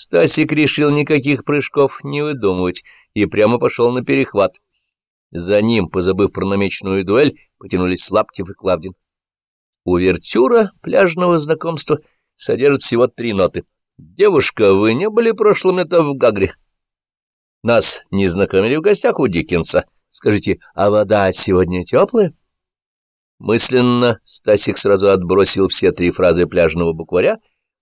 Стасик решил никаких прыжков не выдумывать и прямо пошел на перехват. За ним, позабыв про намеченную дуэль, потянулись Лаптев и Клавдин. Увертюра пляжного знакомства содержит всего три ноты. «Девушка, вы не были прошлым летом в Гагре?» «Нас не знакомили в гостях у Диккенса. Скажите, а вода сегодня теплая?» Мысленно Стасик сразу отбросил все три фразы пляжного букваря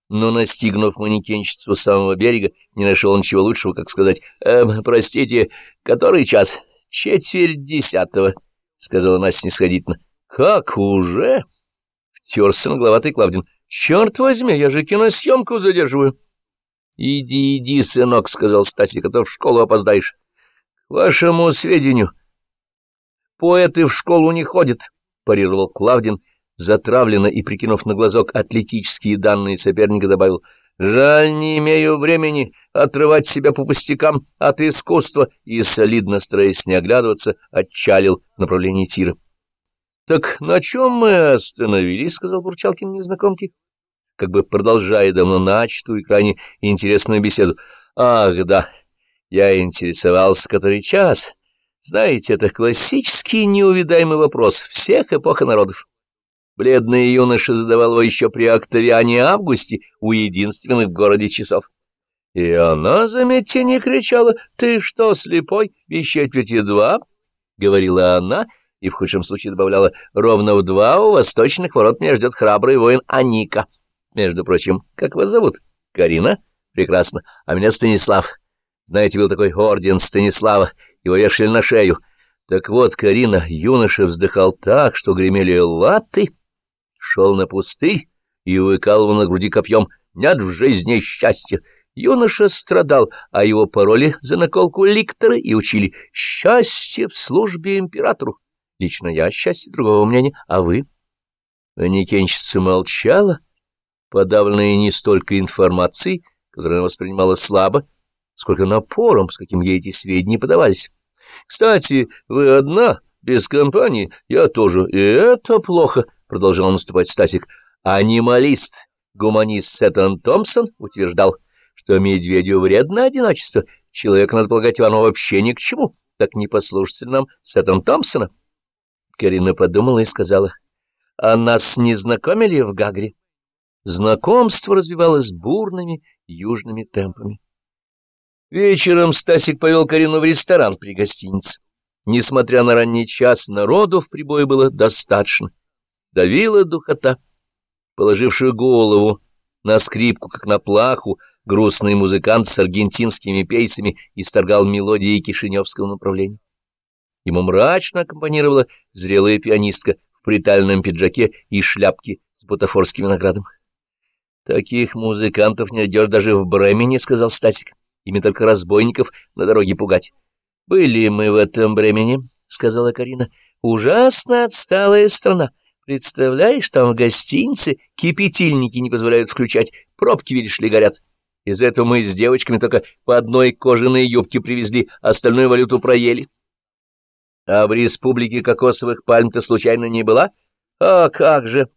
но, настигнув манекенщицу с самого берега, не нашел ничего лучшего, как сказать, «Эм, простите, который час?» «Четверть десятого», — сказала Настя снисходительно. «Как уже?» — втерся нагловатый Клавдин. «Черт возьми, я же киносъемку задерживаю». «Иди, иди, сынок», — сказал Стасик, — «а то в школу опоздаешь». «К вашему сведению, поэты в школу не ходят», — парировал Клавдин, — затравленно и, прикинув на глазок атлетические данные соперника, добавил «Жаль, не имею времени отрывать себя по пустякам от искусства» и, солидно стараясь не оглядываться, отчалил в направлении тира. «Так на чем мы остановились?» — сказал Бурчалкин незнакомке, как бы продолжая давно начатую и крайне интересную беседу. «Ах, да, я интересовался который час. Знаете, это классический неувидаемый вопрос всех эпох и народов. Бледный юноша задавал его еще при Октавиане Августе у единственных в городе часов. И она, заметьте, не кричала «Ты что, слепой? Без четверти два?» — говорила она, и в худшем случае добавляла «Ровно в два у восточных ворот меня ждет храбрый воин Аника». Между прочим, как вас зовут? Карина? Прекрасно. А меня Станислав. Знаете, был такой орден Станислава, его вешали на шею. Так вот, Карина, юноша вздыхал так, что гремели латы, шел на пустырь и выкалывал на груди копьем «Нет в жизни счастья». Юноша страдал, а его пароли за наколку ликтора и учили «Счастье в службе императору». Лично я счастье другого мнения, а вы? Никенщица молчала, подавленная не столько информацией, которую она воспринимала слабо, сколько напором, с каким ей эти сведения подавались. «Кстати, вы одна?» Без компании я тоже, и это плохо, — продолжал наступать Стасик. Анималист, гуманист Сеттон Томпсон утверждал, что медведю вредно одиночество, человек, надо полагать, вам вообще ни к чему. Так не послушайте нам Сеттон Томпсона. Карина подумала и сказала, — А нас не знакомили в Гагре? Знакомство развивалось бурными южными темпами. Вечером Стасик повел Карину в ресторан при гостинице. Несмотря на ранний час, народу в прибое было достаточно. Давила духота. Положивший голову на скрипку, как на плаху, грустный музыкант с аргентинскими пейсами исторгал мелодии кишиневского направления. Ему мрачно аккомпанировала зрелая пианистка в притальном пиджаке и шляпке с бутафорским виноградом. «Таких музыкантов не найдешь даже в Бремени», — сказал Стасик. «Ими только разбойников на дороге пугать». — Были мы в этом бремени, — сказала Карина. — Ужасно отсталая страна. Представляешь, там в гостинице кипятильники не позволяют включать, пробки, видишь ли, горят. Из этого мы с девочками только по одной кожаной юбке привезли, остальную валюту проели. А в республике кокосовых пальм-то случайно не была? А как же!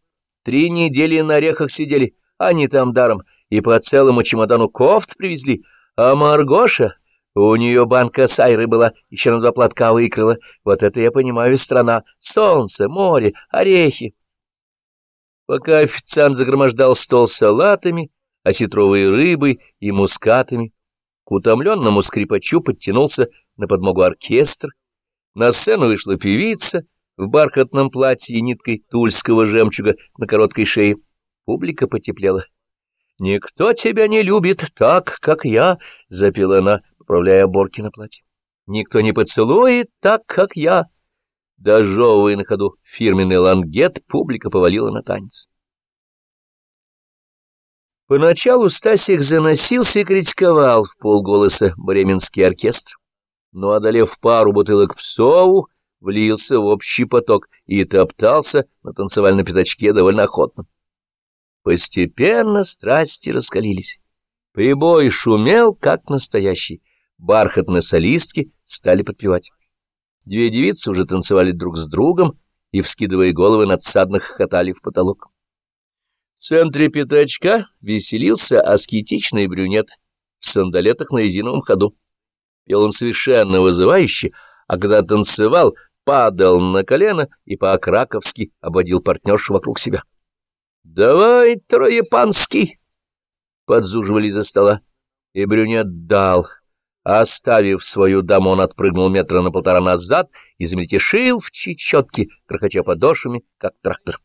Три недели на орехах сидели, они там даром, и по целому чемодану кофт привезли. А Маргоша у нее банка сайры была, еще на два платка выкрыла. Вот это я понимаю страна. Солнце, море, орехи. Пока официант загромождал стол салатами, осетровой рыбой и мускатами, к утомленному скрипачу подтянулся на подмогу оркестр. На сцену вышла певица в бархатном платье и ниткой тульского жемчуга на короткой шее. Публика потеплела. «Никто тебя не любит так, как я», — запела она, поправляя оборки на платье. «Никто не поцелует так, как я!» Дожевывая на ходу фирменный лангет, публика повалила на танец. Поначалу Стасик заносился и критиковал в полголоса бременский оркестр, но, одолев пару бутылок псову, влился в общий поток и топтался на танцевальном пятачке довольно охотно. Постепенно страсти раскалились. Прибой шумел, как настоящий, бархатные солистки стали подпевать. Две девицы уже танцевали друг с другом и, вскидывая головы, надсадно хохотали в потолок. В центре пятачка веселился аскетичный брюнет в сандалетах на резиновом ходу. Пел он совершенно вызывающе, а когда танцевал, падал на колено и по-краковски обводил партнершу вокруг себя. — Давай, троепанский! — подзуживали за стола, и брюнет дал. Оставив свою даму, он отпрыгнул метра на полтора назад и замельтешил в чечетке, крохоча подошвами, как трактор.